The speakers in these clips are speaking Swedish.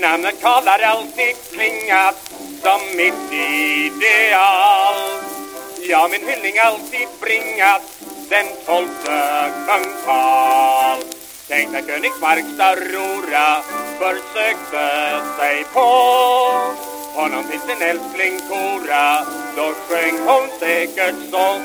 Namnet Karl har alltid klingat som mitt ideal. Ja, min hyllning alltid bringat den tolfte kung Karl. Tänk när Königsmarks Aurora försökte sig på honom till sin älskling Kora, då sjöng hon säkert så.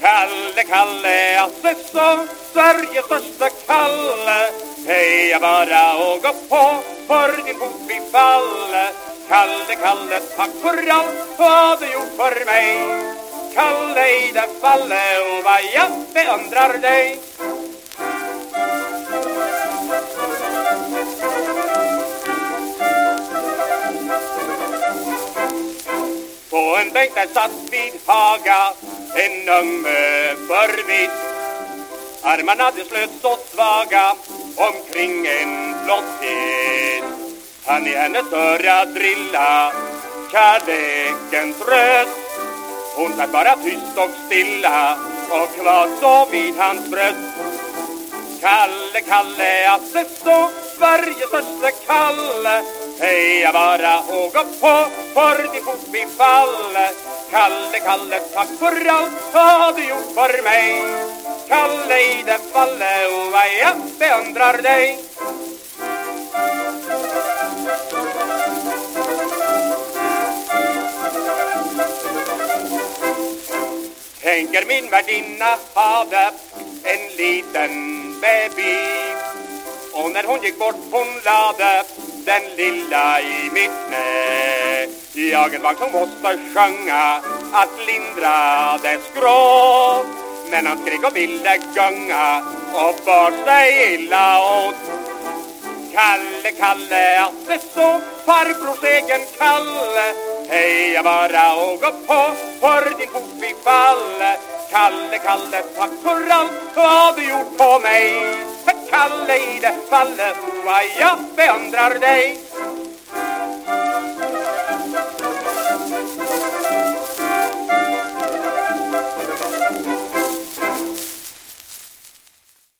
Kalle, Kalle, Assessor, så, Sveriges största Kalle. Heja bara och gå på, för din fot vi faller. Kalle, Kalle, tack för allt vad du gjort för mig. Kalle i det falle och vad jag beundrar dig. På en bänk där satt vid Haga en ung övervitt. Armarna de slöt så svaga omkring en flotthet. Han i hennes öra drilla kärlekens röst. Hon satt bara tyst och stilla och kvar så vid hans bröst. Kalle, Kalle, Asse så, Sveriges största Kalle Heja bara och gå på, för din fot vi faller Kalle, Kalle, tack för allt vad du gjort för mig Kalle i det falle och vad jag beundrar dig. Tänker min värdinna hade en liten baby. Och när hon gick bort hon lade den lilla i mitt knä. Jag en vagn som måste sjunga att lindra dess gråt. Men han skrek och ville gunga och bar sig illa åt. Kalle, Kalle, att det så farbrors egen Kalle Heja bara och gå på, för din fot vi faller Kalle, Kalle, tack för allt vad du gjort på mig. Kalle i det fallet, vad jag beundrar dig.